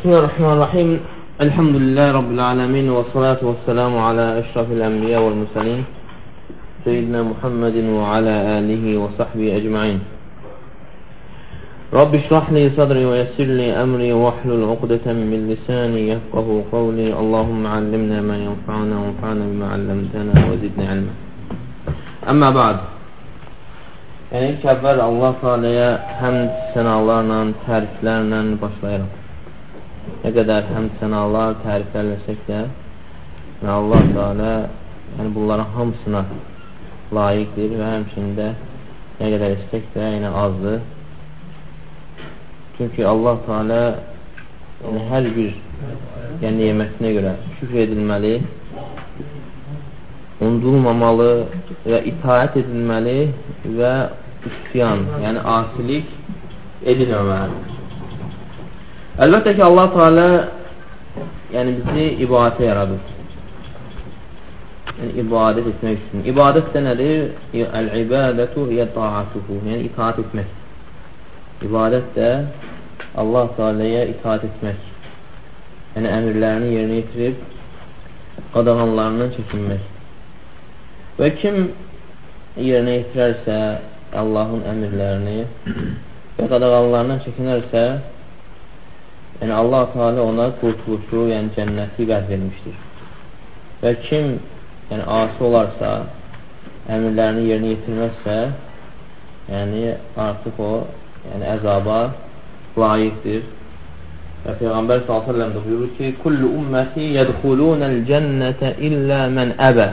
بسم الله الرحمن الرحيم. الحمد لله رب العالمين والصلاة والسلام على أشرف الأنبياء والمرسلين سيدنا محمد وعلى آله وصحبه أجمعين. رب اشرح لي صدري ويسر لي أمري واحلل عقدة من لساني يفقه قولي. اللهم علمنا ما ينفعنا وانفعنا بما علمتنا وزدنا علما. أما بعد Yəni, ilk əvvəl Allah Teala'ya həmd sənalarla, təriflərlə başlayırıq. Nə qədər həmd sənalar, təriflər etsək də, yəni Allah Teala yəni bunların hamısına layiqdir və həmçində nə qədər etsək də yəni azdır. Çünki Allah Teala yəni, hər bir yəni, nimətinə görə şükr edilməli, unudulmamalı və itaət edilməli və üstyan, yəni asilik edilməməlidir. Əlbəttə ki, Allah Teala yəni bizi ibadətə yaradır. Yəni, ibadət etmək üçün. İbadət də nədir? Əl-ibadətu hiyə taatuhu. Yəni, itaat etmək. İbadət də Allah Teala'ya itaat etmək. Yəni, əmirlərini yerinə yetirib, qadağanlarından çəkinmək. Və kim yerinə yetirərsə Allahın əmirlərini və qadağanlarından çəkinərsə, yəni Allah Teala ona qurtuluşu, yəni cənnəti vəd vermişdir. Və kim yəni asi olarsa, əmirlərini yerinə yetirməzsə, yəni artıq o yəni əzaba layiqdir. Və Peyğəmbər s.ə.v də buyurur ki, Kullu ümməti yədxulunəl cənnətə illə mən əbə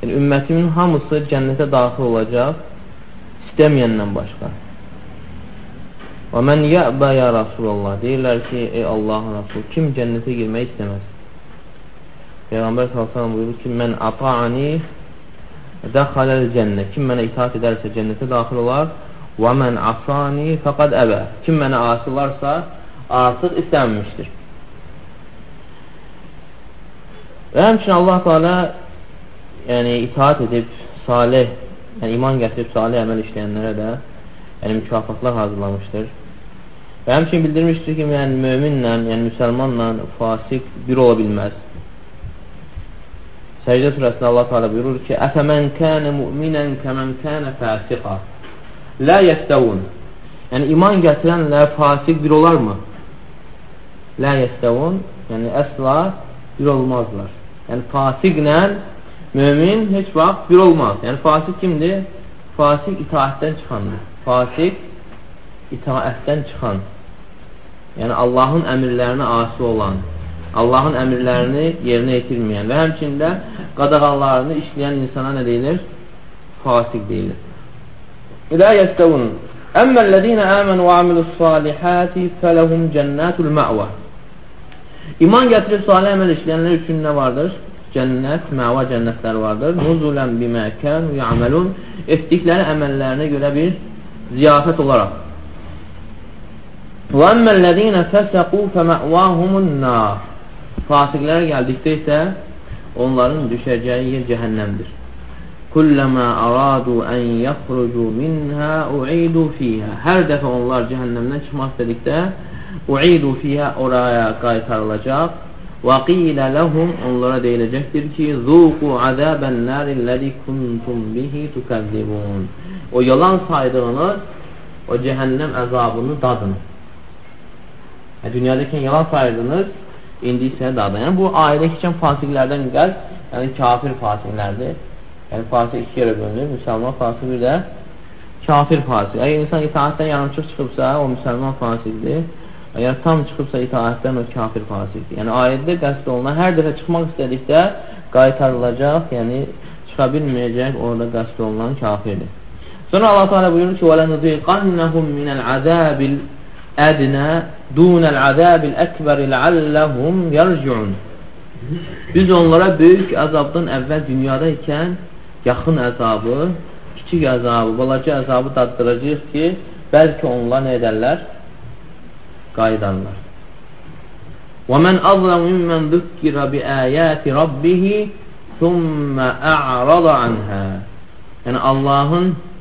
Yəni, ümmətimin hamısı cənnətə daxil olacaq, istəməyəndən başqa. Və mən yəbə ya Rasulallah, deyirlər ki, ey Allahın Rasul, kim cənnətə girmək istəməz? Peyğəmbər s.ə.v buyurur ki, mən ata'ani dəxaləl cənnə, kim mənə itaat edərsə cənnətə daxil olar, və mən asani fəqad əbə, kim mənə asılarsa, artıq istəməmişdir. Və həmçin Allah Teala yəni itaat edib salih, yəni iman gətirib salih əməl işləyənlərə də yəni mükafatlar hazırlamışdır. Və həmçin bildirmişdir ki, yəni möminlə, yəni müsəlmanla fasik bir ola bilməz. Səcdə surəsində Allah Teala buyurur ki: "Əfəmən kənə mu'minən kəmən kənə fasiqa la yəstəvun." Yəni iman gətirənlə fasik bir olarmı? La yəstəvun, yəni əsla bir olmazlar. Yəni fasiqlə Mömin heç vaxt bir olmaz. Yəni, fasik kimdir? Fasik itaətdən çıxandır. Fasik itaətdən çıxan. Yəni, Allahın əmirlərinə asi olan, Allahın əmirlərini yerinə yetirməyən və həmçində qadağanlarını işləyən insana nə deyilir? Fasik deyilir. İlə yəstəvun Əmməlləzinə əmənu və amilus salihəti fələhum cənnətul mə'və İman gətirib salih əməl işləyənlər üçün nə vardır? cənnət, məva cənnətlər vardır. Nuzulən biməkən yəməlun etdikləri əməllərinə görə bir ziyafət olaraq. Və əmməl-ləzinə fəsəqu fəməvahumun nar. Fasiqlərə gəldikdə isə onların düşəcəyi yer cəhənnəmdir. Kulləmə aradu ən yəxrucu minhə uidu fiyhə. Hər dəfə onlar cəhənnəmdən çıxmaq istədikdə uidu fiyhə oraya qaytarılacaq وَقِيلَ لَهُمْ Onlara değilecektir ki ذُوقُوا عَذَابَ النَّارِ الَّذِي كُنْتُمْ بِهِ تُكَذِّبُونَ O yalan saydığınız o cehennem azabını dadın. E, yani dünyadayken yalan saydınız indiyse dadın. Yani bu aile geçen fasihlerden gel yani kafir fasihlerdi. Yani fasih iki yere bölünür. Müslüman fasih bir de kafir fasih. Eğer insan itaatten yanlışlık çıkıpsa o Müslüman fasihdir. Əgər tam çıxıbsa itaətdən o kafir fasikdir. Yəni ayətdə qəsd olunan hər dəfə çıxmaq istədikdə qaytarılacaq, yəni çıxa bilməyəcək, orada qəsd olunan kafirdir. Sonra Allah Teala buyurur ki: "Vələnuziqannahum minəl azabil ədnə dunəl azabil əkbər ləalləhum yerciun." Biz onlara böyük əzabdan əvvəl dünyada ikən yaxın əzabı, kiçik əzabı, balaca əzabı daddıracağıq ki, bəlkə onlar nə edərlər? Qayıdarlar. وَمَنْ أَظْلَمُ مِمَّنْ ذُكِّرَ بِآيَاتِ رَبِّهِ ثُمَّ أَعْرَضَ عَنْهَا Yəni Allahın